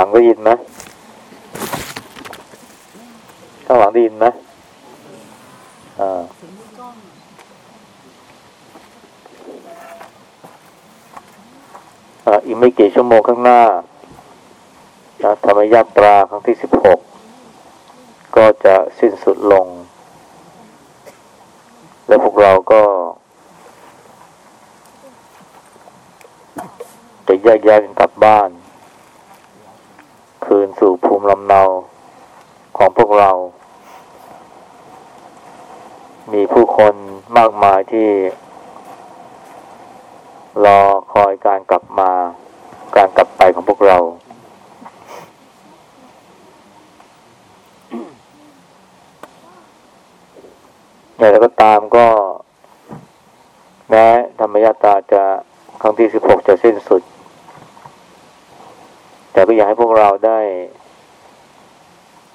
ข้างหลังได้ยินไหมข้างหลังได้ยินไหมอ่าอ่าอีกไม่กี่ชั่วโมงข้างหน้านะธรรมยาตราครั้งที่สิบหกก็จะสิ้นสุดลง และพวกเราก็ จะแยกย้ายกันกลับบ้าน คืนสู่ภูมิลำเนาของพวกเรา มีผู้คนมากมาย ที่รอคอยการกลับมา การกลับไปของพวกเราอย่างไรก็ตามก็ แม้ธรรมยาตาจะครั้งที่สิบหกจะสิ้นสุด แต่ก็อยากให้พวกเราได้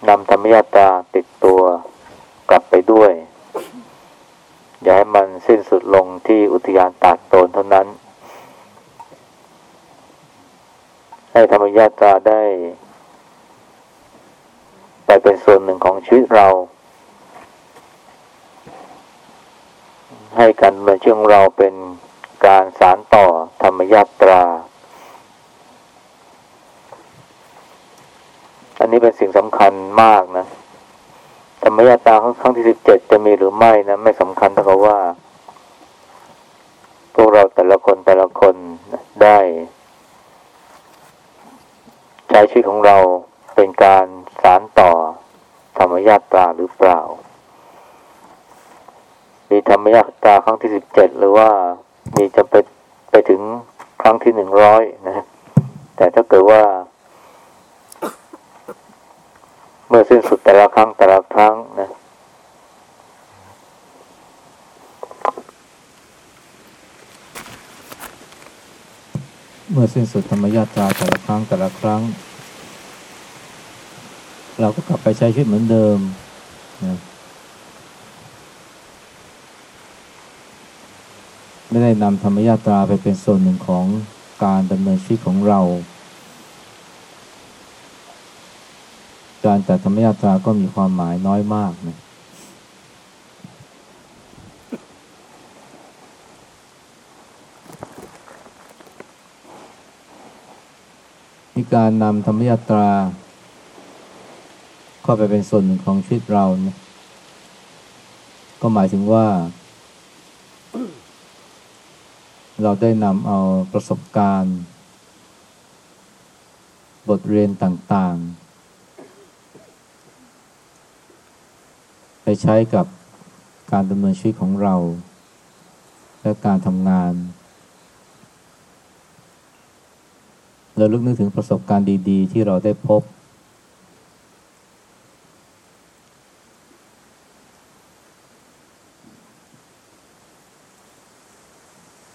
นำธรรมยาตาติดตัวกลับไปด้วย อย่าให้มันสิ้นสุดลงที่อุทยานตาดโตนเท่านั้น ให้ธรรมยาตราได้ ไปเป็นส่วนหนึ่งของชีวิตเรา ให้การเมืองเชื่องเราเป็นการสารต่อธรรมยาตรา อันนี้เป็นสิ่งสำคัญมากนะ ธรรมยาตาครั้งที่สิบเจ็ดจะมีหรือไม่นะไม่สำคัญเท่ากับว่า พวกเราแต่ละคนแต่ละคนได้ใช้ชีวิตของเราเป็นการสารต่อธรรมยาตาหรือเปล่า มีธรรมยาตาครั้งที่สิบเจ็ดหรือว่ามีจะไปไปถึงครั้งที่หนึ่งร้อยนะ แต่ถ้าเกิดว่า เมื่อสิ้นสุดแต่ละครั้งแต่ละครั้งนะเมื่อสิ้นสุดธรรมยาตราแต่ละครั้งแต่ละครั้ง เราก็กลับไปใช้ชีวิตเหมือนเดิมนะไม่ได้นำธรรมยาตราไปเป็นส่วนหนึ่งของการดำเนินชีวิตของเรา การจัดธรรมยาตราก็มีความหมายน้อยมากนะมีการนำธรรมยาตรา เข้าไปเป็นส่วนหนึ่งของชีวิตเรานี่ยก็หมายถึงว่า เราได้นำเอาประสบการณ์ บทเรียนต่าง ๆ ไปใช้กับการดำเนินชีวิตของเรา และการทำงานเราลึกนึกถึงประสบการณ์ดีๆ ที่เราได้พบ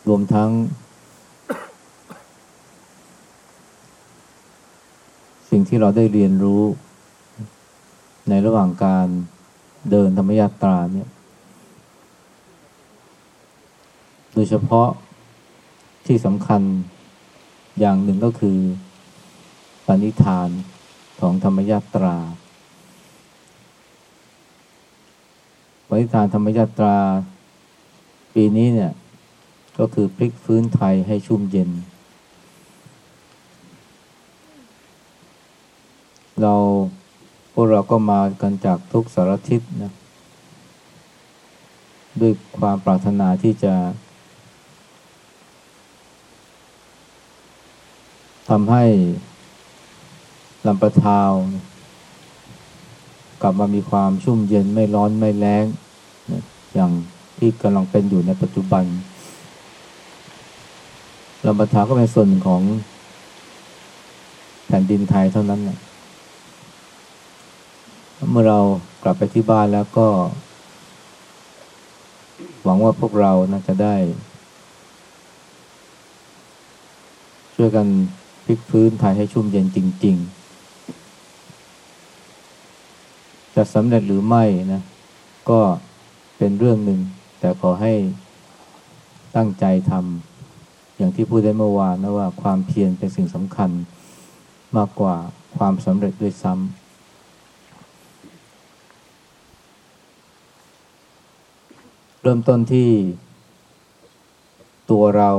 รวมทั้ง สิ่งที่เราได้เรียนรู้ในระหว่างการ เดินธรรมยาตราเนี่ย โดยเฉพาะที่สำคัญอย่างหนึ่งก็คือปณิธานของธรรมยาตราปณิธานธรรมยาตรา ปีนี้เนี่ย ก็คือพลิกฟื้นไทยให้ชุ่มเย็น เรา พวกเราก็มากันจากทุกสารทิศนะด้วยความปรารถนาที่จะทำให้ลำปะทาว กลับมามีความชุ่มเย็นไม่ร้อนไม่แล้งนะอย่างที่กำลังเป็นอยู่ในปัจจุบันลำปะทาวก็เป็นส่วนของแผ่นดินไทยเท่านั้นนะ เมื่อเรากลับไปที่บ้านแล้วก็ หวังว่าพวกเรานะจะได้ ช่วยกันพลิกพื้นไทยให้ชุ่มเย็นจริง ๆ จะสำเร็จหรือไม่นะ ก็เป็นเรื่องหนึ่ง แต่ขอให้ตั้งใจทำอย่างที่พูดได้เมื่อวานนะว่าความเพียรเป็นสิ่งสำคัญมากกว่าความสำเร็จด้วยซ้ำ เริ่มต้นที่ตัวเรา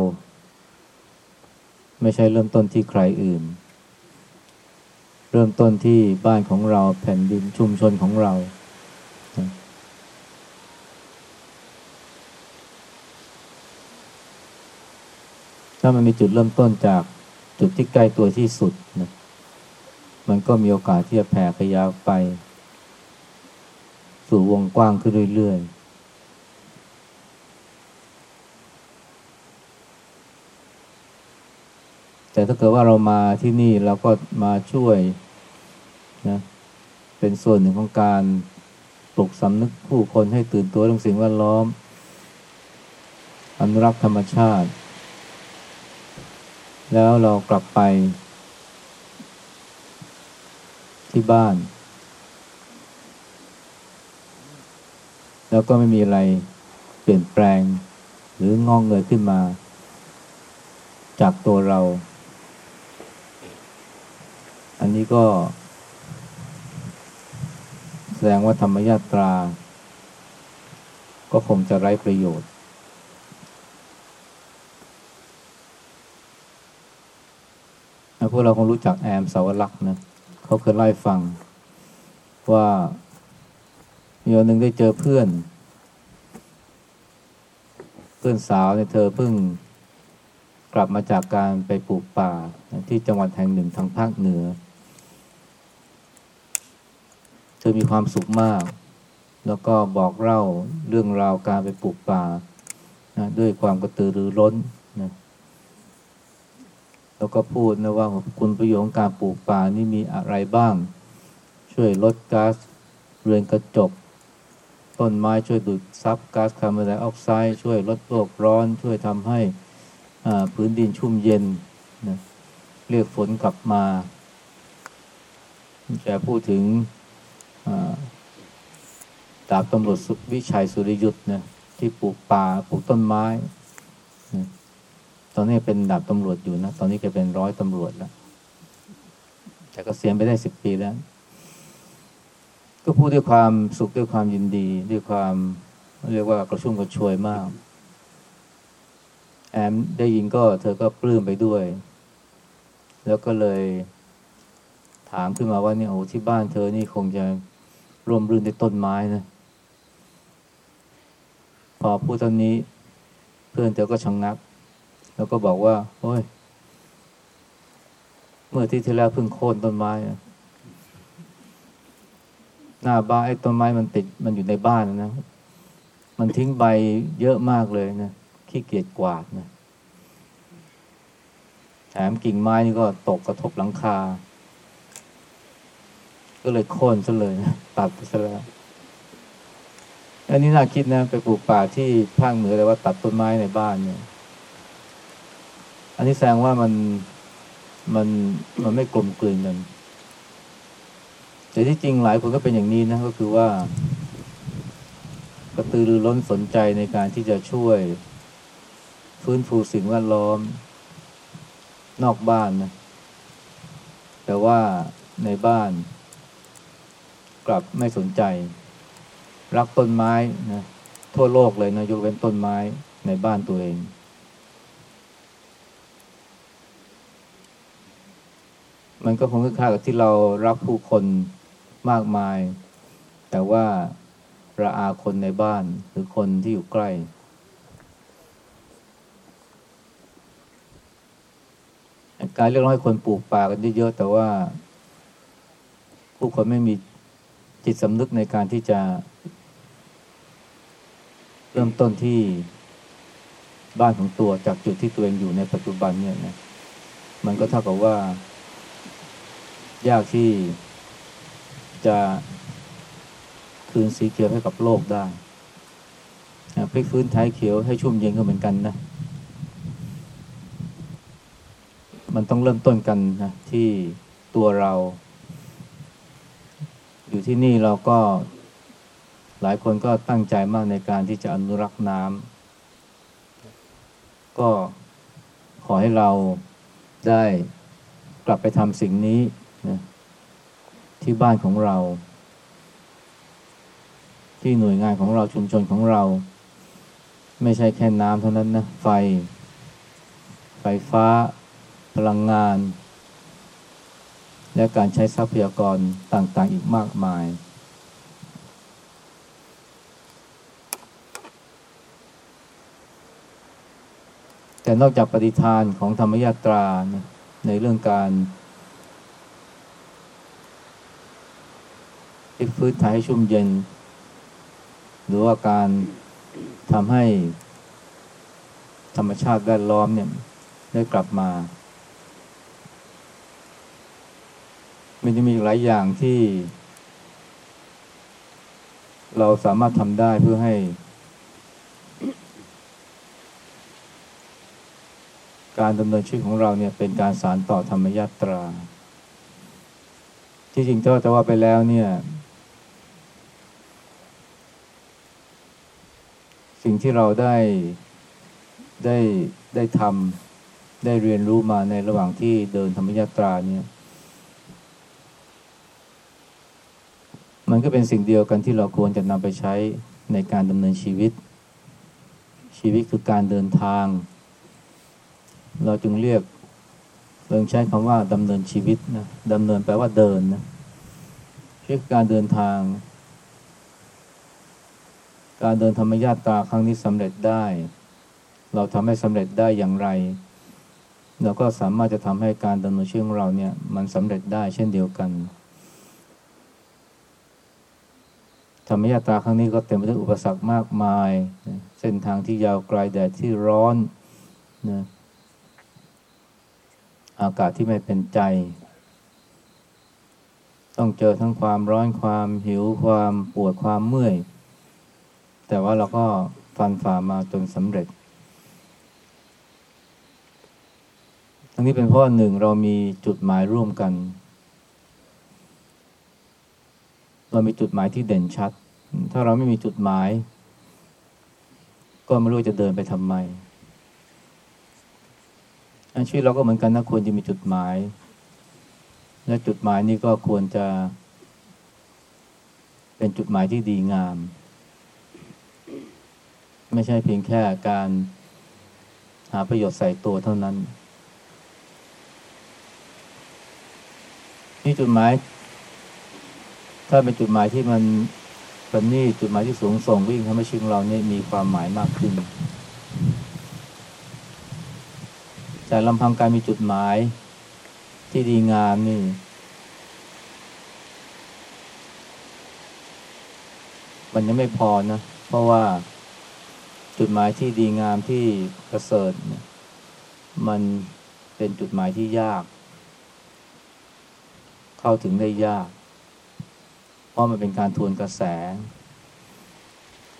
ไม่ใช่เริ่มต้นที่ใครอื่น เริ่มต้นที่บ้านของเราแผ่นดินชุมชนของเรา ถ้ามันมีจุดเริ่มต้นจากจุดที่ใกล้ตัวที่สุดนะมันก็มีโอกาสที่จะแผ่ขยายไป สู่วงกว้างขึ้นเรื่อยๆ แต่ถ้าเกิดว่าเรามาที่นี่เราก็มาช่วยนะเป็นส่วนหนึ่งของการปลุกสำนึกผู้คนให้ตื่นตัวเรื่องสิ่งแวดล้อม อนุรักษ์ธรรมชาติ แล้วเรากลับไป ที่บ้าน แล้วก็ไม่มีอะไรเปลี่ยนแปลง หรืององเงยขึ้นมา จากตัวเรา อันนี้ก็ แสดงว่าธรรมยาตรา ก็คงจะไร้ประโยชน์ พวกเราคงรู้จักแอมสาวรักษ์นะ เขาเคยเล่าฟัง ว่ามีวันหนึ่งได้เจอเพื่อน เพื่อนสาวเนี่ยเธอเพิ่งกลับมาจากการไปปลูกป่าที่จังหวัดแห่งหนึ่งทางภาคเหนือ เธอมีความสุขมาก แล้วก็บอกเล่าเรื่องราวการไปปลูกป่านะด้วยความกระตือรือร้นนะแล้วก็พูดนะว่าคุณประโยชน์ของการปลูกป่านี่มีอะไรบ้าง ช่วยลดก๊าซเรือนกระจก ต้นไม้ช่วยดูดซับก๊าซคาร์บอนไดออกไซด์ช่วยลดโลกร้อน ช่วยทำให้พื้นดินชุ่มเย็นนะเรียกฝนกลับมาจะพูดถึง ดาบตำรวจวิชัยสุริยุทธ์นะที่ปลูกป่าปลูกต้นไม้นะตอนนี้เป็นดาบตำรวจอยู่นะ ตอนนี้แกเป็นร้อยตำรวจแล้ว แต่ก็เสียไปได้สิบปีแล้ว ก็พูดด้วยความสุขด้วยความยินดี ด้วยความเรียกว่ากระชุ่มกระชวยมาก แอมได้ยินก็เธอก็ปลื้มไปด้วย แล้วก็เลยถามขึ้นมาว่าเนี่ยโอ้ที่บ้านเธอนี่คงจะร่มรื่นในต้นไม้นะ พอพูดตอนนี้ เพื่อนเธอก็ชะงงัก แล้วก็บอกว่า โอ้ย เมื่อที่ที่แล้วเพิ่งโค่นต้นไม้หน้าบ้านไอ้ต้นไม้มันติดมันอยู่ในบ้านนะ มันทิ้งใบเยอะมากเลยนะขี้เกียจกวาดนะแถมกิ่งไม้นี่ก็ตกกระทบหลังคา ก็เลยโค่นซะเลยนะตัดซะแล้ว อันนี้น่าคิดนะไปปลูกป่าที่ภาคเหนือเลยว่าตัดต้นไม้ในบ้านเนี่ย อันนี้แสดงว่ามันมันมันไม่กลมกลืนกันแต่ที่จริงหลายคนก็เป็นอย่างนี้นะก็คือว่ากระตือรือร้นสนใจในการที่จะช่วยฟื้นฟูสิ่งแวดล้อม นอกบ้านนะ แต่ว่าในบ้านกลับไม่สนใจ รักต้นไม้นะทั่วโลกเลยนะยกเว้นต้นไม้ในบ้านตัวเอง มันก็คงคล้ายกับที่เรารักผู้คนมากมาย แต่ว่าระอาคนในบ้านหรือคนที่อยู่ใกล้ การเรียกร้องให้คนปลูกป่ากันเยอะๆแต่ว่า ผู้คนไม่มีจิตสำนึกในการที่จะ เริ่มต้นที่บ้านของตัวจากจุดที่ตัวเองอยู่ในปัจจุบันเนี่ยนะมันก็เท่ากับว่า ยากที่จะคืนสีเขียวให้กับโลกได้พลิกฟื้นท้ายเขียวให้ชุ่มเย็นก็เหมือนกันนะ มันต้องเริ่มต้นกันนะที่ตัวเรา อยู่ที่นี่เราก็ หลายคนก็ตั้งใจมากในการที่จะอนุรักษ์น้ำก็ขอให้เราได้กลับไปทำสิ่งนี้นะที่บ้านของเรา ที่หน่วยงานของเราชุมชนของเรา ไม่ใช่แค่น้ำเท่านั้นนะไฟ ไฟฟ้า พลังงาน และการใช้ทรัพยากรต่างๆอีกมากมาย แต่นอกจากปฏิทานของธรรมยาตราในเรื่องการที่ฟื้นไทยให้ชุ่มเย็น หรือว่าการทำให้ธรรมชาติแวดล้อมเนี่ยได้กลับมา มันจะมีหลายอย่างที่ เราสามารถทำได้เพื่อให้ การดำเนินชีวิตของเราเนี่ยเป็นการสารต่อธรรมยาตรา ที่จริงเจ้าจะว่าไปแล้วเนี่ย สิ่งที่เราได้ได้ได้ทำได้เรียนรู้มาในระหว่างที่เดินธรรมยาตราเนี่ยมันก็เป็นสิ่งเดียวกันที่เราควรจะนำไปใช้ในการดำเนินชีวิต ชีวิตคือการเดินทาง เราจึงเรียกเรื่องใช้คำว่าดำเนินชีวิตนะดำเนินแปลว่าเดินนะชีวิตการเดินทาง การเดินธรรมญาตาครั้งนี้สำเร็จได้ เราทำให้สำเร็จได้อย่างไรเราก็สามารถจะทำให้การดำเนินชีวิตของเราเนี่ยมันสำเร็จได้เช่นเดียวกัน ธรรมยาตาครั้งนี้ก็เต็มไปด้วยอุปสรรคมากมาย เส้นทางที่ยาวไกลแดดที่ร้อนนะ อากาศที่ไม่เป็นใจ ต้องเจอทั้งความร้อนความหิวความปวดความเมื่อย แต่ว่าเราก็ฟันฝ่ามาจนสำเร็จ ทั้งนี้เป็นเพราะหนึ่งเรามีจุดหมายร่วมกัน เรามีจุดหมายที่เด่นชัด ถ้าเราไม่มีจุดหมาย ก็ไม่รู้จะเดินไปทำไม อาชีพเราก็เหมือนกันนะควรจะมีจุดหมาย และจุดหมายนี้ก็ควรจะ เป็นจุดหมายที่ดีงาม ไม่ใช่เพียงแค่การหาประโยชน์ใส่ตัวเท่านั้น นี่จุดหมาย ถ้าเป็นจุดหมายที่มันเป็นนี่จุดหมายที่สูงส่งวิ่งทำให้ชีวิตของเราเนี่ยมีความหมายมากขึ้น แต่ลำพังการมีจุดหมายที่ดีงามนี่ มันยังไม่พอนะ เพราะว่าจุดหมายที่ดีงามที่ประเสริฐมันเป็นจุดหมายที่ยาก เข้าถึงได้ยาก เพราะมันเป็นการทวนกระแส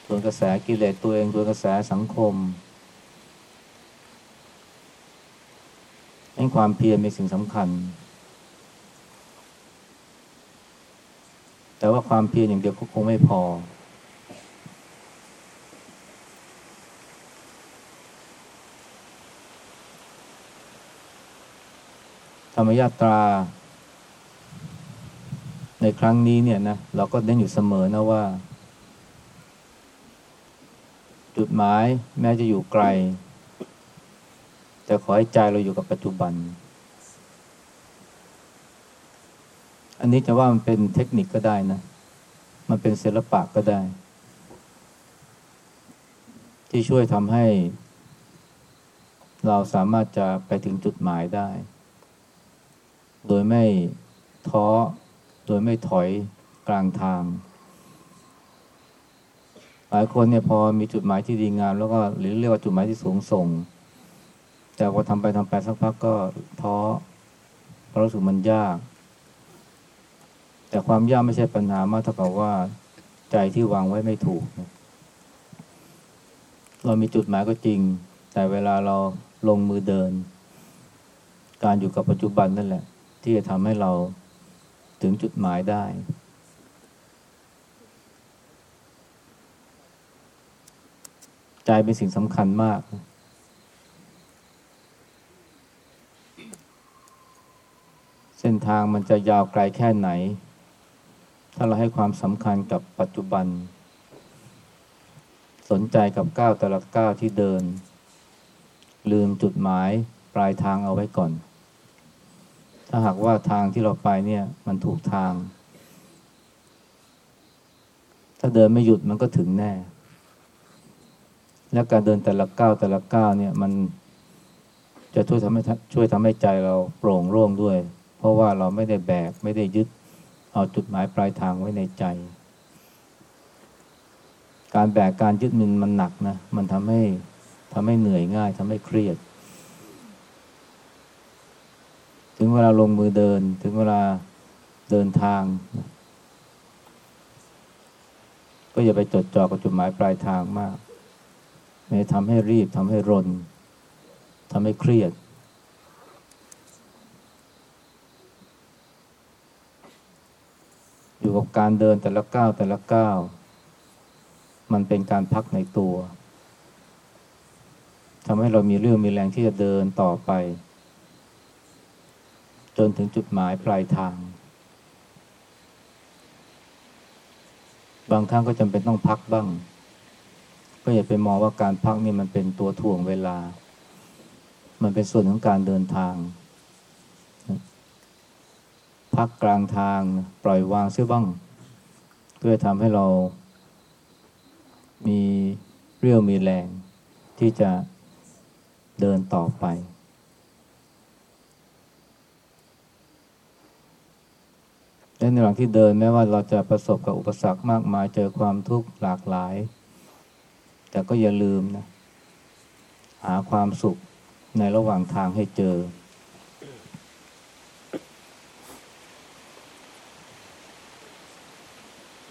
ทวนกระแสกิเลสตัวเอง ทวนกระแสสังคม ให้ความเพียรเป็นสิ่งสำคัญ แต่ว่าความเพียรอย่างเดียวก็คงไม่พอ ธรรมยาตรา ในครั้งนี้เนี่ยนะเราก็เน้นอยู่เสมอนะว่า จุดหมายแม้จะอยู่ไกล แต่ขอให้ใจเราอยู่กับปัจจุบัน อันนี้จะว่ามันเป็นเทคนิคก็ได้นะ มันเป็นศิลปะก็ได้ ที่ช่วยทำให้ เราสามารถจะไปถึงจุดหมายได้ โดยไม่ท้อ โดยไม่ถอยกลางทางหลายคนเนี่ยพอมีจุดหมายที่ดีงามแล้วก็หรือเรียกว่าจุดหมายที่สูงส่ง แต่พอทำไปทำไปสักพักก็ท้อเพราะรู้สึกมันยาก แต่ความยากไม่ใช่ปัญหามากเท่ากับว่าใจที่วางไว้ไม่ถูก เรามีจุดหมายก็จริง แต่เวลาเราลงมือเดิน การอยู่กับปัจจุบันนั่นแหละ ที่จะทำให้เราถึงจุดหมายได้ ใจเป็นสิ่งสำคัญมาก เส้นทางมันจะยาวไกลแค่ไหน ถ้าเราให้ความสำคัญกับปัจจุบัน สนใจกับก้าวแต่ละก้าวที่เดิน ลืมจุดหมายปลายทางเอาไว้ก่อน ถ้าหากว่าทางที่เราไปเนี่ยมันถูกทาง ถ้าเดินไม่หยุดมันก็ถึงแน่ และการเดินแต่ละก้าวแต่ละก้าวเนี่ยมันจะช่วยทำให้ช่วยทำให้ใจเราโปร่งโล่งด้วย เพราะว่าเราไม่ได้แบก ไม่ได้ยึดเอาจุดหมายปลายทางไว้ในใจ การแบกการยึดมันมันหนักนะ มันทำให้ทำให้เหนื่อยง่ายทำให้เครียด ถึงเวลาลงมือเดิน ถึงเวลาเดินทาง ก็อย่าไปจดจ่อกับจุดหมายปลายทางมาก ไม่ทำให้รีบทำให้รนทำให้เครียด อยู่กับการเดินแต่ละก้าวแต่ละก้าวมันเป็นการพักในตัวทำให้เรามีเรื่องมีแรงที่จะเดินต่อไป จนถึงจุดหมายปลายทาง บางครั้งก็จำเป็นต้องพักบ้าง ก็อย่าไปมองว่าการพักนี่มันเป็นตัวถ่วงเวลา มันเป็นส่วนของการเดินทาง พักกลางทางปล่อยวางเสียบ้าง เพื่อทำให้เรา มีเรี่ยวมีแรงที่จะเดินต่อไป และในระหว่างที่เดินแม้ว่าเราจะประสบกับอุปสรรคมากมายเจอความทุกข์หลากหลาย แต่ก็อย่าลืมนะ หาความสุขในระหว่างทางให้เจอ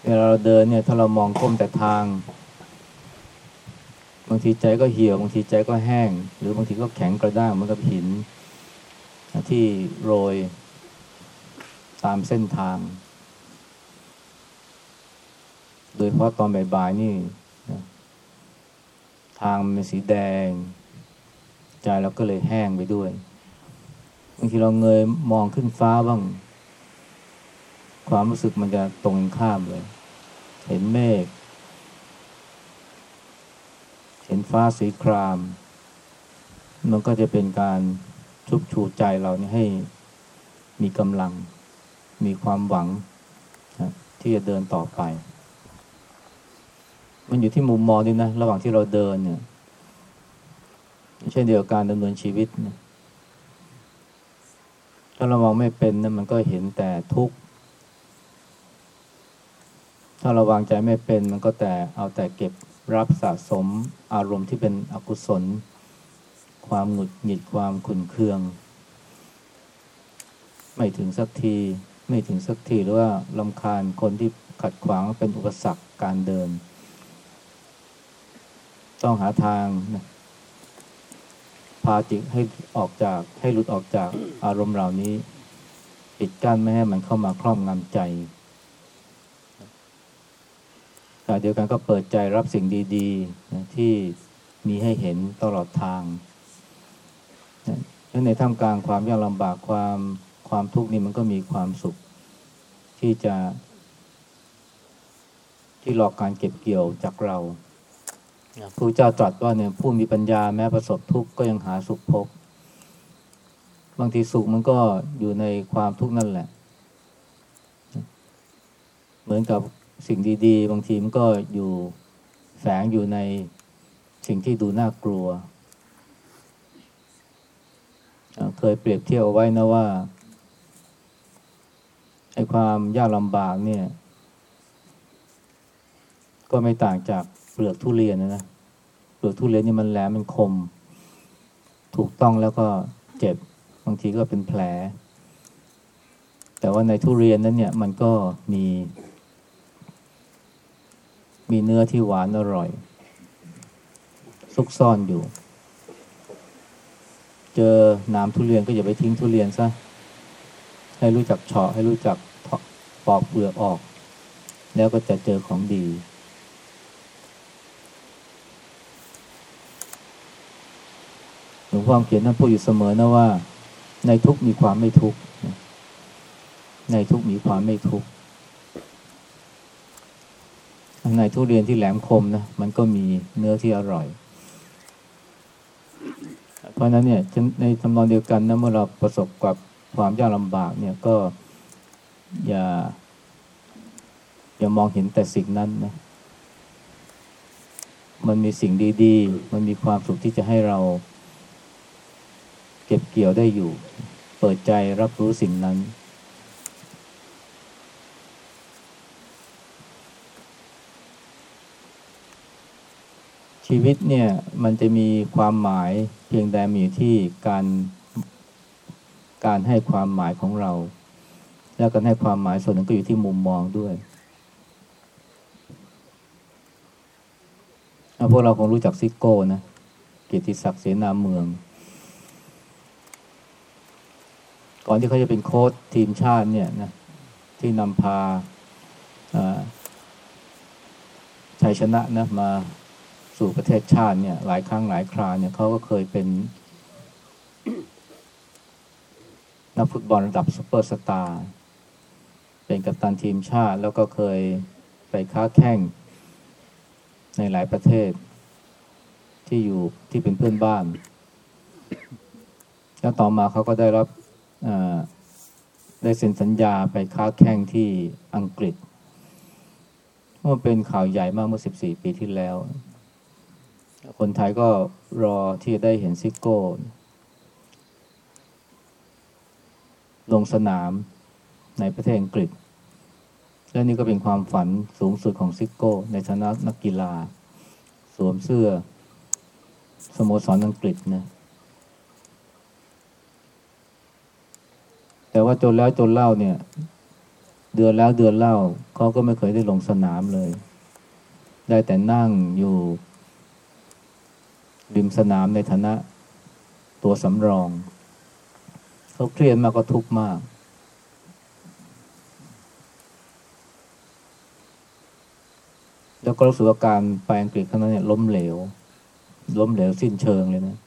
เว ลาเราเดินเนี่ยถ้าเรามองก้มแต่ทาง บางทีใจก็เหี่ยวบางทีใจก็แห้ง หรือบางทีก็แข็งกระด้างเหมือนกับหิน ที่โรยตามเส้นทาง โดยเพราะตอนบ่ายๆนี่ ทางมันเป็นสีแดง ใจเราก็เลยแห้งไปด้วยบางทีเราเงยมองขึ้นฟ้าบ้าง ความรู้สึกมันจะตรงข้ามเลย เห็นเมฆ เห็นฟ้าสีคราม มันก็จะเป็นการชุบชูใจเราเนี่ยให้มีกำลัง มีความหวังนะที่จะเดินต่อไป มันอยู่ที่มุมมองด้วยนะ ระหว่างที่เราเดินเนี่ยเช่นเดียวกันดำเนินชีวิตนะถ้าเรามองไม่เป็นนะมันก็เห็นแต่ทุกข์ ถ้าเราวางใจไม่เป็นมันก็แต่เอาแต่เก็บรับสะสมอารมณ์ที่เป็นอกุศล ความหงุดหงิดความขุนเคือง ไม่ถึงสักที ไม่ถึงสักทีหรือว่าลำคาญคนที่ขัดขวางเป็นอุปสรรคการเดิน ต้องหาทางนะพาจิตให้ออกจากให้หลุดออกจากอารมณ์เหล่านี้ ปิดกั้นไม่ให้มันเข้ามาครอบงำใจ แต่เดียวกันก็เปิดใจรับสิ่งดีๆนะที่มีให้เห็นตลอดทางและในท่ามกลางความยากลำบากความความทุกข์นี้มันก็มีความสุข ที่จะ ที่รอการเก็บเกี่ยวจากเราพระเจ้าตรัสว่าเนี่ยผู้มีปัญญาแม้ประสบทุกข์ก็ยังหาสุขพบบางทีสุขมันก็อยู่ในความทุกข์นั่นแหละ เหมือนกับ สิ่งดีๆ บางทีมันก็อยู่แฝงอยู่ในสิ่งที่ดูน่ากลัว เคยเปรียบเทียบเอาไว้นะว่าไอ้ความยากลำบากเนี่ย ก็ไม่ต่างจากเปลือกทุเรียนนะนะเปลือกทุเรียนนี่มันแหลมมันคม ถูกต้องแล้วก็เจ็บบางทีก็เป็นแผล แต่ว่าในทุเรียนนั้นเนี่ยมันก็มี มีเนื้อที่หวานอร่อย ซุกซ่อนอยู่ เจอน้ำทุเรียนก็อย่าไปทิ้งทุเรียนซะ ให้รู้จักเฉาะให้รู้จักปอกเปลือกออก แล้วก็จะเจอของดี หลวงพ่อเขียนท่านพูดอยู่เสมอนะว่า ในทุกมีความไม่ทุก ในทุกมีความไม่ทุกข์ ในทุเรียนที่แหลมคมนะมันก็มีเนื้อที่อร่อย เพราะนั้นเนี่ยในทำนองเดียวกันนะเมื่อเราประสบกับความยากลำบากเนี่ยก็อย่า อย่ามองเห็นแต่สิ่งนั้นนะมันมีสิ่งดีๆ มันมีความสุขที่จะให้เรา เก็บเกี่ยวได้อยู่ เปิดใจรับรู้สิ่งนั้น ชีวิตเนี่ยมันจะมีความหมายเพียงแต่มีที่การการให้ความหมายของเรา แล้วการให้ความหมายส่วนหนึ่งก็อยู่ที่มุมมองด้วยพวกเราคงรู้จักซิโก้นะเกียรติศักดิ์เสนาเมือง ก่อนที่เขาจะเป็นโค้ชทีมชาติเนี่ยนะที่นำพาชัยชนะนะมา สู่ประเทศชาติเนี่ย หลายครั้งหลายคราเนี่ยเขาก็เคยเป็น นักฟุตบอลระดับซูเปอร์สตาร์เป็นกัปตันทีมชาติ แล้วก็เคยไปค้าแข่งในหลายประเทศ ที่อยู่ที่เป็นเพื่อนบ้าน แล้วต่อมาเขาก็ได้รับได้เซ็นสัญญาไปค้าแข่งที่อังกฤษมันเป็นข่าวใหญ่มากเมื่อ 14 ปีที่แล้ว คนไทยก็รอที่จะได้เห็นซิโก้ ลงสนามในประเทศอังกฤษ และนี่ก็เป็นความฝันสูงสุดของซิโก้ ในฐานะนักกีฬา สวมเสื้อ สโมสรอังกฤษนะแต่ว่าจนแล้วจนเล่าเนี่ย เดือนแล้วเดือนเล่าเขาก็ไม่เคยได้ลงสนามเลย ได้แต่นั่งอยู่ ริมสนามในฐานะตัวสำรอง เขาเครียดมากก็ทุกข์มาก แล้วก็รู้สึกว่าการไปอังกฤษครั้งนั้นเนี่ยล้มเหลว ล้มเหลวสิ้นเชิงเลยนะ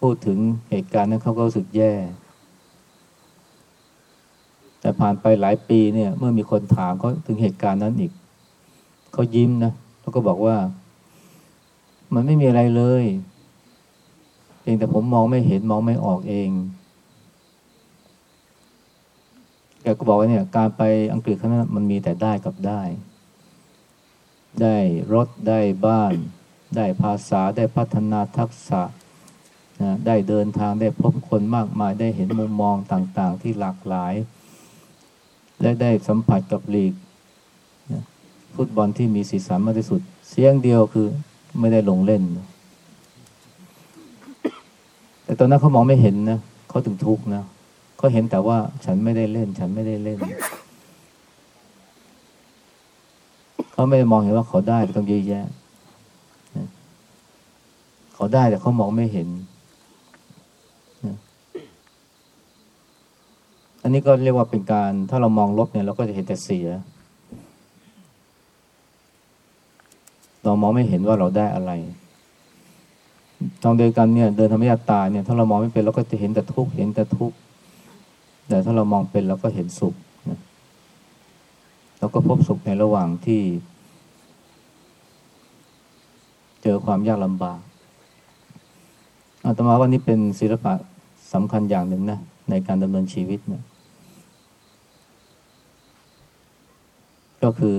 พูดถึงเหตุการณ์นั้นเขาก็รู้สึกแย่ แต่ผ่านไปหลายปีเนี่ย เมื่อมีคนถามเขาถึงเหตุการณ์นั้นอีก เขายิ้มนะ แล้วก็บอกว่า มันไม่มีอะไรเลยเพียงแต่ผมมองไม่เห็นมองไม่ออกเองแกก็บอกว่าเนี่ย การไปอังกฤษครั้งนั้นมันมีแต่ได้กับได้ ได้รถได้บ้าน ได้ภาษาได้พัฒนาทักษะนะได้เดินทางได้พบคนมากมายได้เห็นมุมมองต่าง ๆ ที่หลากหลาย และได้สัมผัสกับลีกนะฟุตบอลที่มีสีสันมากที่สุด เสียงเดียวคือ ไม่ได้ลงเล่น แต่ตอนนั้นเขามองไม่เห็นนะเขาถึงทุกข์นะเขาเห็นแต่ว่าฉันไม่ได้เล่น ฉันไม่ได้เล่นเขาไม่ได้มองเห็นว่าเขาได้ต้องเยอะแยะเขาได้แต่เขามองไม่เห็น อันนี้ก็เรียกว่าเป็นการ ถ้าเรามองลบเนี่ยเราก็จะเห็นแต่เสีย เรามองไม่เห็นว่าเราได้อะไรตองเดียวกันเนี่ยเดินธรรมยาตาเนี่ย ถ้าเรามองไม่เป็นเราก็จะเห็นแต่ทุกข์เห็นแต่ทุกข์แต่ถ้าเรามองเป็นเราก็เห็นสุขนะเราก็พบสุขในระหว่างที่ เจอความยากลำบากอาตมาว่านี่เป็นศิลปะสำคัญอย่างหนึ่งนะในการดำเนินชีวิตเนี่ยก็คือ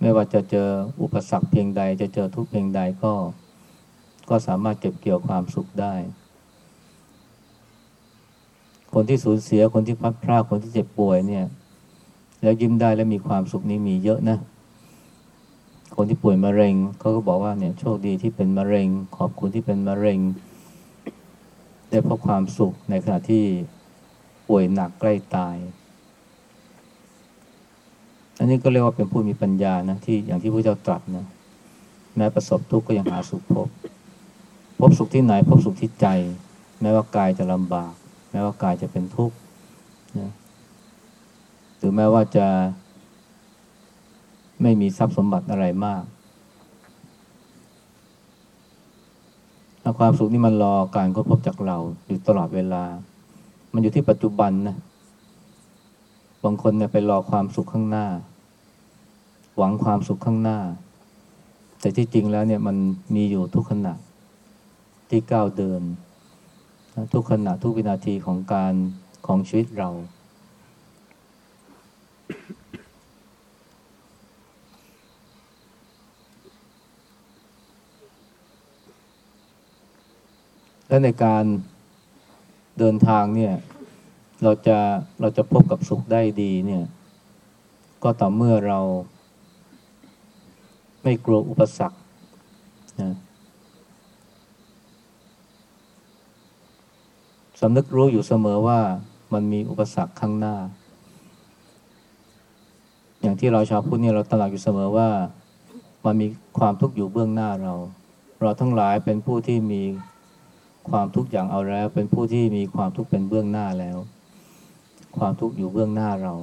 ไม่ว่าจะเจออุปสรรคเพียงใด จะเจอทุกเพียงใดก็ ก็สามารถเก็บเกี่ยวความสุขได้ คนที่สูญเสียคนที่พัดพลาดคนที่เจ็บป่วยเนี่ย แล้วยิ้มได้และมีความสุขนี้มีเยอะนะ คนที่ป่วยมะเร็งเขาก็บอกว่าเนี่ยโชคดีที่เป็นมะเร็ง ขอบคุณที่เป็นมะเร็ง ได้พบความสุขในขณะที่ป่วยหนักใกล้ตาย อันนี้ก็เรียกว่าเป็นผู้มีปัญญานะที่อย่างที่พระเจ้าตรัสนะแม้ประสบทุกข์ก็ยังหาสุขพบ พบสุขที่ไหน พบสุขที่ใจ แม้ว่ากายจะลำบาก แม้ว่ากายจะเป็นทุกข์นะหรือแม้ว่าจะ ไม่มีทรัพย์สมบัติอะไรมากความสุขนี่มันรอการค้นพบจากเราอยู่ตลอดเวลา มันอยู่ที่ปัจจุบันนะ บางคนเนี่ยไปรอความสุขข้างหน้า หวังความสุขข้างหน้า แต่ที่จริงแล้วเนี่ยมันมีอยู่ทุกขณะที่ก้าวเดิน ทุกขณะทุกวินาทีของการของชีวิตเรา และในการเดินทางเนี่ยเราจะเราจะพบกับสุขได้ดีเนี่ย ก็ต่อเมื่อเรา ไม่กลัวอุปสรรคนะสำนึกรู้อยู่เสมอว่ามันมีอุปสรรคข้างหน้า อย่างที่เราชาวพุทธเนี่ยเราตระหนักอยู่เสมอว่า มันมีความทุกข์อยู่เบื้องหน้าเรา เราทั้งหลายเป็นผู้ที่มีความทุกข์อย่างเอาแล้ว เป็นผู้ที่มีความทุกข์เป็นเบื้องหน้าแล้ว ความทุกข์อยู่เบื้องหน้าเรา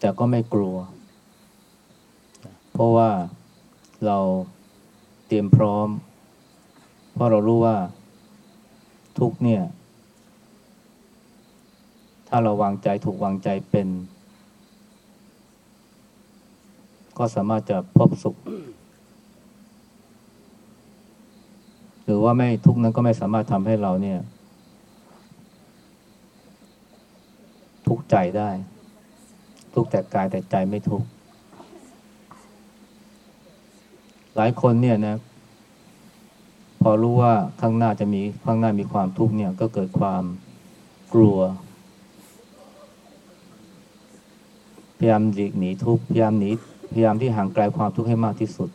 แต่ก็ไม่กลัว เพราะว่าเราเตรียมพร้อม เพราะเรารู้ว่าทุกเนี่ย ถ้าเราวางใจถูกวางใจเป็น ก็สามารถจะพบสุข หรือว่าไม่ทุกนั้นก็ไม่สามารถทำให้เราเนี่ย ทุกใจได้ ทุกแต่กายแต่ใจไม่ทุกข์ หลายคนเนี่ยนะ พอรู้ว่าข้างหน้าจะมีข้างหน้ามีความทุกข์เนี่ย ก็เกิดความกลัว พยายามหลีกหนีทุกข์พยายามหนีพยายามที่ห่างไกลความทุกข์ให้มากที่สุด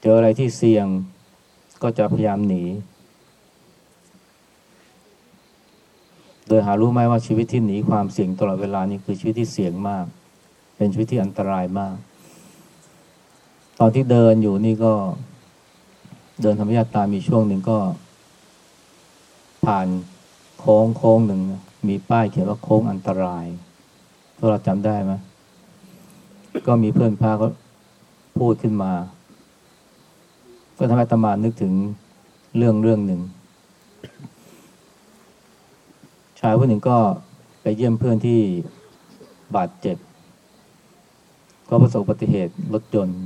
เจออะไรที่เสี่ยงก็จะพยายามหนี โดยหารู้ไหมว่าชีวิตที่หนีความเสี่ยงตลอดเวลานี่คือชีวิตที่เสี่ยงมาก เป็นชีวิตที่อันตรายมาก ตอนที่เดินอยู่นี่ก็ เดินธรรมยาตามีช่วงหนึ่งก็ ผ่านโค้งโค้งหนึ่งมีป้ายเขียนว่าโค้งอันตรายพวกเราจำได้ไหมก็มีเพื่อนพาเขาพูดขึ้นมา ก็ทำให้ตมานึกถึงเรื่องเรื่องหนึ่ง ชายผู้หนึ่งก็ไปเยี่ยมเพื่อนที่บาดเจ็บ ก็ประสบอุบัติเหตุรถยนต์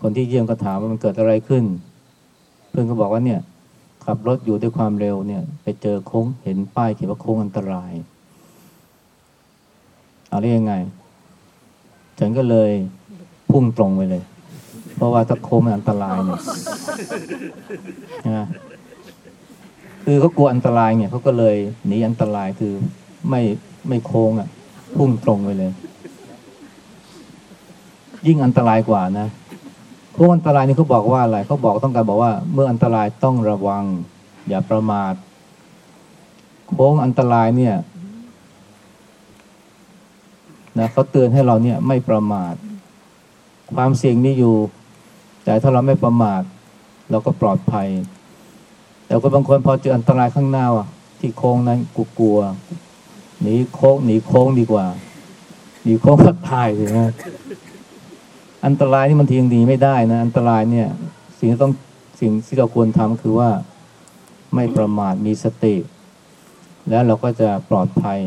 คนที่เยี่ยมก็ถามว่ามันเกิดอะไรขึ้น เพื่อนก็บอกว่าเนี่ยขับรถอยู่ด้วยความเร็วเนี่ย ไปเจอโค้งเห็นป้ายเขียนว่าโค้งอันตรายอะไรยังไง ฉันก็เลยพุ่งตรงไปเลย เพราะว่าถ้าโค้งมันอันตรายเนี่ยนะคือเขากลัวอันตรายเนี่ยเขาก็เลยหนีอันตรายคือไม่ไม่โค้งอะ พุ่งตรงไปเลย ยิ่งอันตรายกว่านะพวกอันตรายนี่เขาบอกว่าอะไรเขาบอกต้องการบอกว่า เมื่ออันตรายต้องระวัง อย่าประมาทโค้งอันตรายเนี่ยนะเขาเตือนให้เราเนี่ยไม่ประมาท ความเสี่ยงมีอยู่ แต่ถ้าเราไม่ประมาท เราก็ปลอดภัย แต่คนบางคนพอเจออันตรายข้างหน้าว่ะ ที่โค้งนั้นกูกลัวหนีโค้งหนีโค้งดีกว่าหนีโค้งก็ตายเลยนะ อันตรายนี่มันทียังดีไม่ได้นะอันตรายเนี่ยสิ่งที่ต้องสิ่งที่เราควรทำคือว่าไม่ประมาทมีสติ แล้วเราก็จะปลอดภัย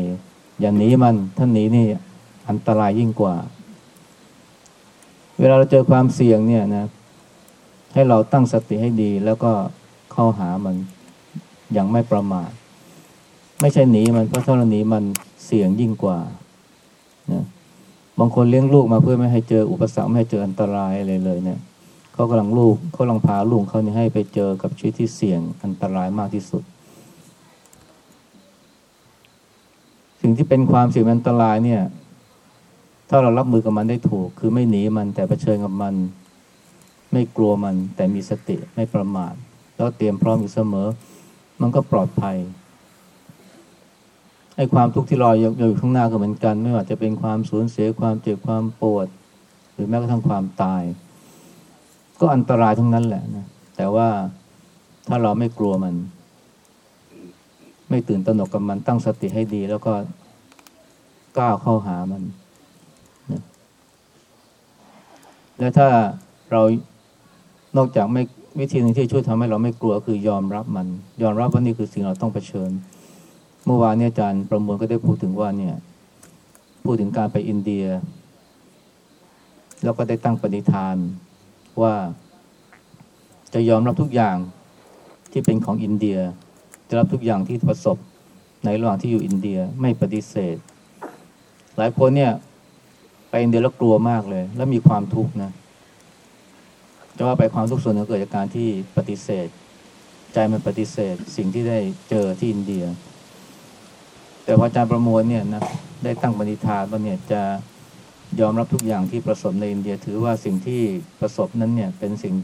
อย่างนี้มันท่านหนีนี่อันตรายยิ่งกว่า เวลาเราเจอความเสี่ยงเนี่ยนะ ให้เราตั้งสติให้ดี แล้วก็เข้าหามันอย่างไม่ประมาท ไม่ใช่หนีมันเพราะถ้าเราหนีมันเสี่ยงยิ่งกว่านะ บางคนเลี้ยงลูกมาเพื่อไม่ให้เจออุปสรรคไม่ให้เจออันตรายอะไรเลยเนี่ยเขากำลังลูกเขากำลังพาลูกเขาเนี่ยให้ไปเจอกับชีวิตที่เสี่ยงอันตรายมากที่สุด สิ่งที่เป็นความเสี่ยงอันตรายเนี่ย ถ้าเรารับมือกับมันได้ถูก คือไม่หนีมันแต่เผชิญกับมัน ไม่กลัวมันแต่มีสติไม่ประมาทแล้วเตรียมพร้อมอยู่เสมอ มันก็ปลอดภัย ไอ้ความทุกข์ที่รออยู่ข้างหน้าก็เหมือนกัน ไม่ว่าจะเป็นความสูญเสียความเจ็บความปวด หรือแม้กระทั่งความตาย ก็อันตรายทั้งนั้นแหละนะแต่ว่าถ้าเราไม่กลัวมัน ไม่ตื่นตระหนกกับมันตั้งสติให้ดี แล้วก็ก้าวเข้าหามันนะและถ้าเรานอกจากไม่วิธีหนึ่งที่ช่วยทำให้เราไม่กลัวคือยอมรับมัน ยอมรับว่านี่คือสิ่งเราต้องเผชิญ เมื่อวานเนี่ยอาจารย์ประมวลก็ได้พูดถึงว่าเนี่ยพูดถึงการไปอินเดีย แล้วก็ได้ตั้งปณิธานว่าจะยอมรับทุกอย่างที่เป็นของอินเดีย จะรับทุกอย่างที่ประสบในระหว่างที่อยู่อินเดียไม่ปฏิเสธ หลายคนเนี่ยไปอินเดียแล้วกลัวมากเลย แล้วมีความทุกข์นะจะว่าไปความทุกข์ส่วนหนึ่งเกิดจากการที่ปฏิเสธ ใจมันปฏิเสธ สิ่งที่ได้เจอที่อินเดีย แต่พออาจารย์ประมวลเนี่ยนะได้ตั้งปณิธานว่าเนี่ยจะยอมรับทุกอย่างที่ประสบในอินเดียถือว่าสิ่งที่ประสบนั้นเนี่ยเป็นสิ่ง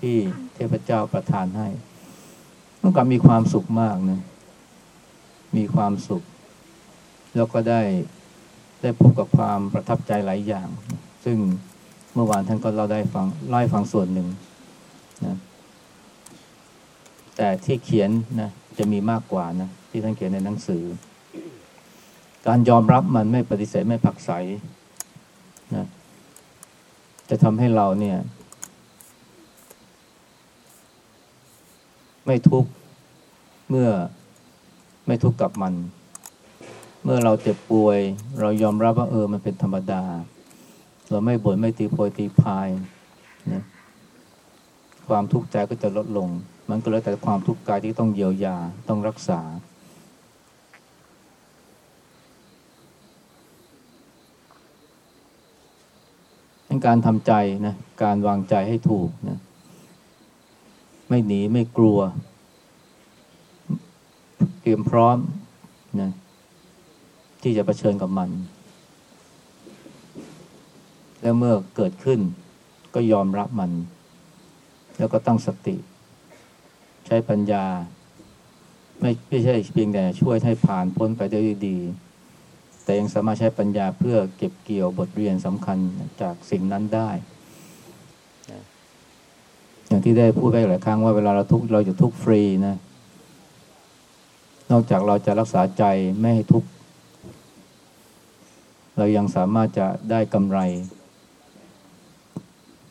ที่เทพเจ้าประทานให้ต้องการมีความสุขมากนะมีความสุข แล้วก็ได้ได้พบกับความประทับใจหลายอย่าง ซึ่งเมื่อวานท่านก็เราได้ฟังไล่ฟังส่วนหนึ่งนะแต่ที่เขียนนะจะมีมากกว่านะที่ท่านเขียนในหนังสือ การยอมรับมันไม่ปฏิเสธไม่ผักใสนะจะทำให้เราเนี่ย ไม่ทุกข์เมื่อไม่ทุกข์กับมัน เมื่อเราเจ็บป่วย เรายอมรับว่าเออมันเป็นธรรมดา เราไม่บ่นไม่ตีโพยตีพายนะความทุกข์ใจก็จะลดลง มันก็เลือแต่ความทุกข์กายที่ต้องเยียวยาต้องรักษา การทำใจนะการวางใจให้ถูกนะไม่หนีไม่กลัว เตรียมพร้อมนะที่จะะเผชิญกับมัน แล้วเมื่อเกิดขึ้น ก็ยอมรับมัน แล้วก็ตั้งสติ ใช้ปัญญา ไม่ไม่ใช่เพียงแต่ช่วยให้ผ่านพ้นไปได้ดี แต่ยังสามารถใช้ปัญญาเพื่อเก็บเกี่ยวบทเรียนสำคัญจากสิ่งนั้นได้ อย่างที่ได้พูดไปหลายครั้งว่าเวลาเราทุกเราจะทุกฟรีนะ นอกจากเราจะรักษาใจไม่ให้ทุกเรายังสามารถจะได้กำไร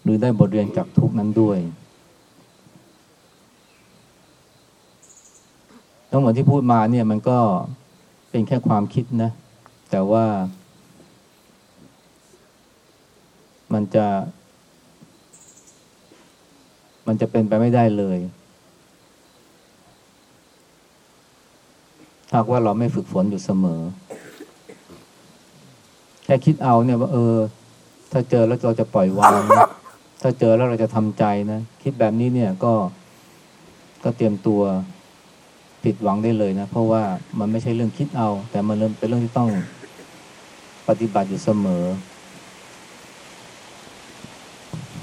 หรือได้บทเรียนจากทุกนั้นด้วย ทั้งหมดที่พูดมาเนี่ยมันก็เป็นแค่ความคิดนะ แต่ว่า มันจะ มันจะเป็นไปไม่ได้เลย หากว่าเราไม่ฝึกฝนอยู่เสมอ แค่คิดเอาเนี่ยว่าเออ ถ้าเจอแล้วเราจะปล่อยวางนะถ้าเจอแล้วเราจะทำใจนะ คิดแบบนี้เนี่ยก็ก็เตรียมตัว ผิดหวังได้เลยนะ เพราะว่ามันไม่ใช่เรื่องคิดเอา แต่มันเป็นเรื่องที่ต้องปฏิบัติอยู่เสมอ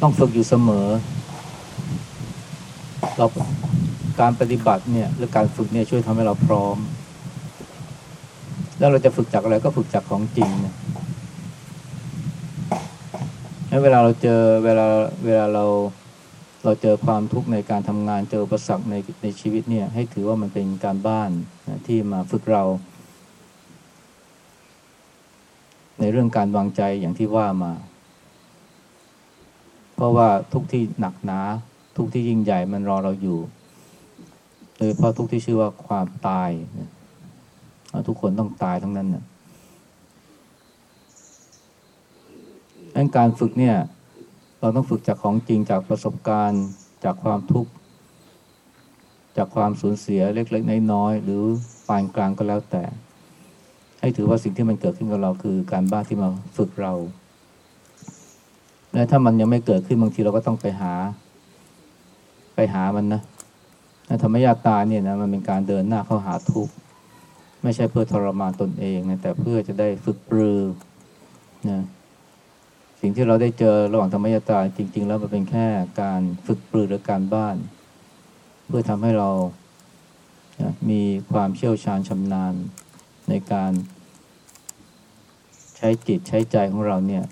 ต้องฝึกอยู่เสมอ เราการปฏิบัติเนี่ยหรือการฝึกเนี่ยช่วยทำให้เราพร้อม แล้วเราจะฝึกจากอะไรก็ฝึกจากของจริงนะเวลาเราเจอเวลาเวลาเรา เราเจอความทุกข์ในการทำงานเจอประสักในในชีวิตเนี่ยให้ถือว่ามันเป็นการบ้านนะที่มาฝึกเรา ในเรื่องการวางใจอย่างที่ว่ามา เพราะว่าทุกที่หนักหนา ทุกที่ยิ่งใหญ่มันรอเราอยู่โดยเพราะทุกที่ชื่อว่าความตายทุกคนต้องตายทั้งนั้นนะการฝึกเนี่ย เราต้องฝึกจากของจริงจากประสบการณ์ จากความทุกข์จากความสูญเสียเล็กๆน้อยๆหรือปานกลางก็แล้วแต่ ให้ถือว่าสิ่งที่มันเกิดขึ้นกับเราคือการบ้านที่มาฝึกเรา และถ้ามันยังไม่เกิดขึ้นบางทีเราก็ต้องไปหา ไปหามันนะธรรมยาตาเนี่ยนะมันเป็นการเดินหน้าเข้าหาทุกข์ไม่ใช่เพื่อทรมานตนเองนะแต่เพื่อจะได้ฝึกปรือนะ สิ่งที่เราได้เจอระหว่างธรรมยตาจริง ๆ แล้วมันเป็นแค่การฝึกปรือหรือการบ้าน เพื่อทำให้เรามีความเชี่ยวชาญชำนาญในการใช้จิตใช้ใจของเราเนี่ย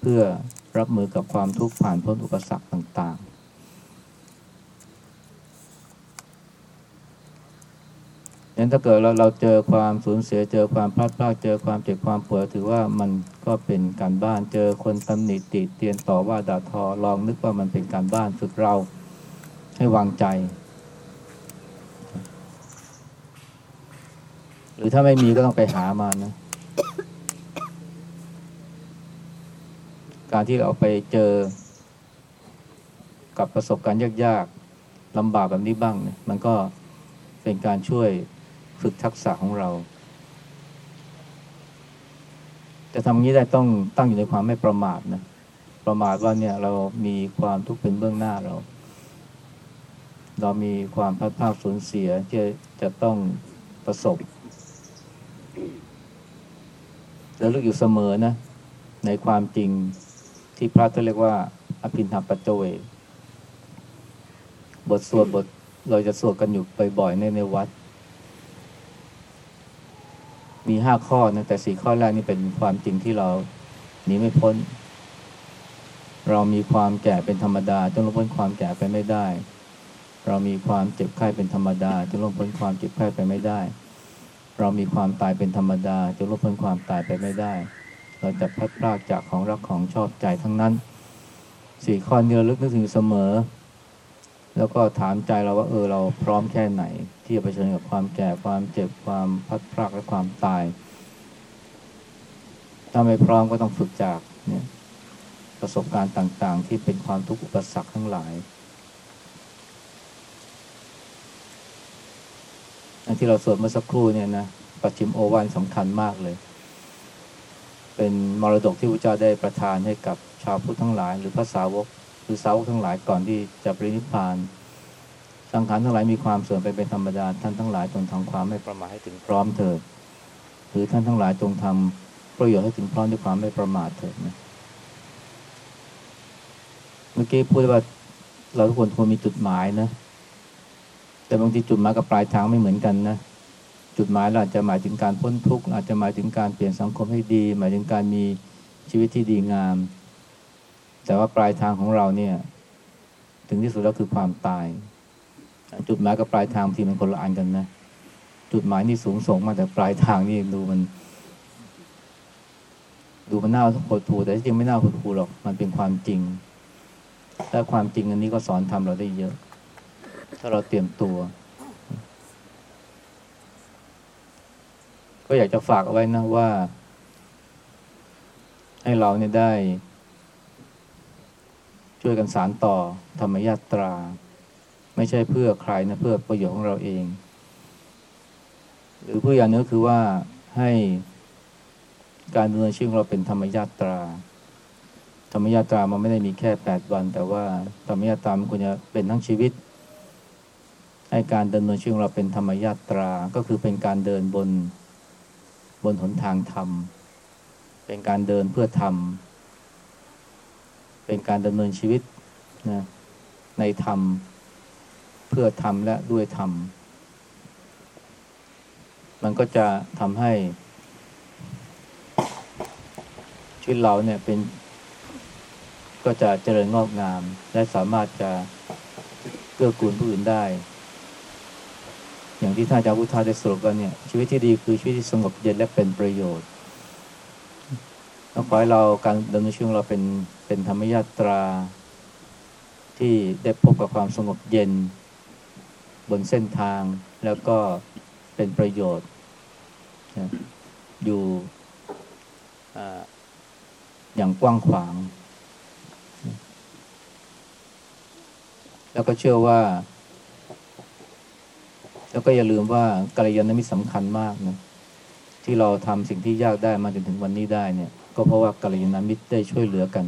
เพื่อรับมือกับความทุกข์ผ่านพ้นอุปสรรคต่าง ๆงั้นถ้าเกิดเราเราเจอความสูญเสียเจอความพลาดพลาดเจอความเจ็บความปวดถือว่ามันก็เป็นการบ้านเจอคนตำหนิติเตียนต่อว่าด่าทอลองนึกว่ามันเป็นการบ้านฝึกเราให้วางใจ หรือถ้าไม่มีก็ต้องไปหามานะ การที่เราไปเจอ กับประสบการณ์ยากๆลำบากแบบนี้บ้างเนี่ยมันก็เป็นการช่วย ฝึกทักษะของเรา จะทำงี้ได้ต้องตั้งอยู่ในความไม่ประมาทนะ ประมาทว่าเนี่ยเรามีความทุกข์เป็นเบื้องหน้าเรา เรามีความพัดภาคสูญเสียที่จะต้องประสบ แล้วลึกอยู่เสมอนะ ในความจริงที่พระท่านเรียกว่า อภินหปัจเจเวบทสวดบทเราจะสวดกันอยู่บ่อยๆในในวัด มีห้าข้อนะแต่สี่ข้อแรกนี่เป็นความจริงที่เราหนีไม่พ้น เรามีความแก่เป็นธรรมดาจนลงพ้นความแก่ไปไม่ได้ เรามีความเจ็บไข้เป็นธรรมดาจนลงพ้นความเจ็บไข้ไปไม่ได้ เรามีความตายเป็นธรรมดาจนลงพ้นความตายไปไม่ได้ เราจะพัดพลากจากของรักของชอบใจทั้งนั้นสี่ข้อนี้เราลึกนึกถึงเสมอ แล้วก็ถามใจเราว่าเออเราพร้อมแค่ไหน ที่จะเผชิญกับความแก่ความเจ็บความพัดพลากและความตาย ถ้าไม่พร้อมก็ต้องฝึกจากเนี่ยประสบการณ์ต่างๆ ที่เป็นความทุกข์อุปสรรคทั้งหลายอันที่เราสวดเมื่อสักครู่เนี่ยนะปัจฉิมโอวานสำคัญมากเลย เป็นมรดกที่พระเจ้าได้ประทานให้กับชาวพุทธทั้งหลาย หรือพระสาวกหรือสาวกทั้งหลายก่อนที่จะปรินิพพาน สังขารทั้งหลายมีความเสื่อมไปเป็นธรรมดา ท่านทั้งหลายจงทำความไม่ประมาทให้ถึงพร้อมเถิดหรือท่านทั้งหลายจงทำประโยชน์ให้ถึงพร้อมด้วยความไม่ประมาทเถิดนะเมื่อกี้พูดว่าเราทุกคนควรมีจุดหมายนะ แต่บางทีจุดหมายกับปลายทางไม่เหมือนกันนะ จุดหมายเราอาจจะหมายถึงการพ้นทุกข์อาจจะหมายถึงการเปลี่ยนสังคมให้ดี หมายถึงการมีชีวิตที่ดีงาม แต่ว่าปลายทางของเราเนี่ย ถึงที่สุดแล้วคือความตาย จุดหมายกับปลายทางบางทีมันคนละอันกันนะ จุดหมายนี่สูงส่งมากแต่ปลายทางนี่ดูมัน ดูมันน่าหดหูแต่จริงไม่น่าหดหูหรอก มันเป็นความจริงและความจริงอันนี้ก็สอนทำเราได้เยอะ ถ้าเราเตรียมตัว ก็อยากจะฝากเอาไว้นะว่า ให้เราเนี่ยได้ ช่วยกันสารต่อธรรมยาตรา ไม่ใช่เพื่อใครนะเพื่อประโยชน์ของเราเอง หรือเพื่ออย่างนึงคือว่าให้การดำเนินชีวิตของเราเป็นธรรมยาตรา ธรรมยาตรามันไม่ได้มีแค่แปดวัน แต่ว่าธรรมยาตรามันควรจะเป็นทั้งชีวิต ให้การดำเนินชีวิตของเราเป็นธรรมยาตรา ก็คือเป็นการเดินบนบนหนทางธรรม เป็นการเดินเพื่อธรรม เป็นการดำเนินชีวิตนะในธรรม เพื่อธรรมและด้วยธรรมมันก็จะทำให้ชีวิตเราเนี่ยเป็น ก็จะเจริญงอกงาม และสามารถจะเกื้อกูลผู้อื่นได้ อย่างที่ท่านอาจารย์พุทธาได้สรุปกันเนี่ย ชีวิตที่ดีคือชีวิตที่สงบเย็นและเป็นประโยชน์ต้องขอให้เราการดำเนินชีวิตเราเป็นเป็นธรรมยาตราที่ได้พบกับความสงบเย็น บนเส้นทางแล้วก็เป็นประโยชน์นะอยู่อ่าอย่างกว้างขวาง แล้วก็เชื่อว่า แล้วก็อย่าลืมว่ากัลยาณมิตรสำคัญมากนะที่เราทำสิ่งที่ยากได้มาจนถึงวันนี้ได้เนี่ย ก็เพราะว่ากัลยาณมิตรได้ช่วยเหลือกัน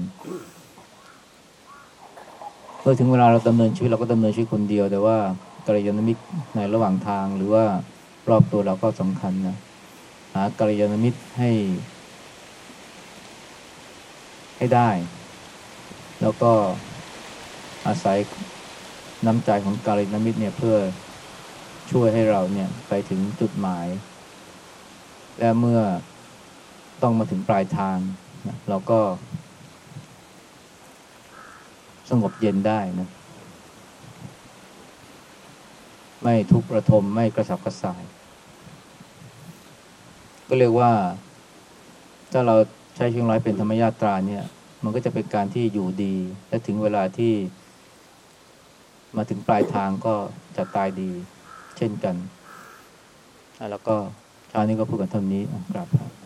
เมื่อถึงเวลาเราดำเนินชีวิตเราก็ดำเนินชีวิตคนเดียวแต่ว่า กัลยาณมิตรในระหว่างทางหรือว่ารอบตัวเราก็สำคัญนะ หากัลยาณมิตรให้ ให้ได้ แล้วก็อาศัยน้ำใจของกาลินามิตรเนี่ยเพื่อช่วยให้เราเนี่ยไปถึงจุดหมาย และเมื่อต้องมาถึงปลายทางนะเราก็ สงบเย็นได้นะ ไม่ทุกข์ระทมไม่กระสับกระส่าย ก็เรียกว่า ถ้าเราใช้ชีวิตร้อยเป็นธรรมญาตราเนี่ย มันก็จะเป็นการที่อยู่ดี และถึงเวลาที่ มาถึงปลายทางก็จะตายดี เช่นกัน แล้วก็เช้านี้ก็พูดกันเท่านี้กราบครับ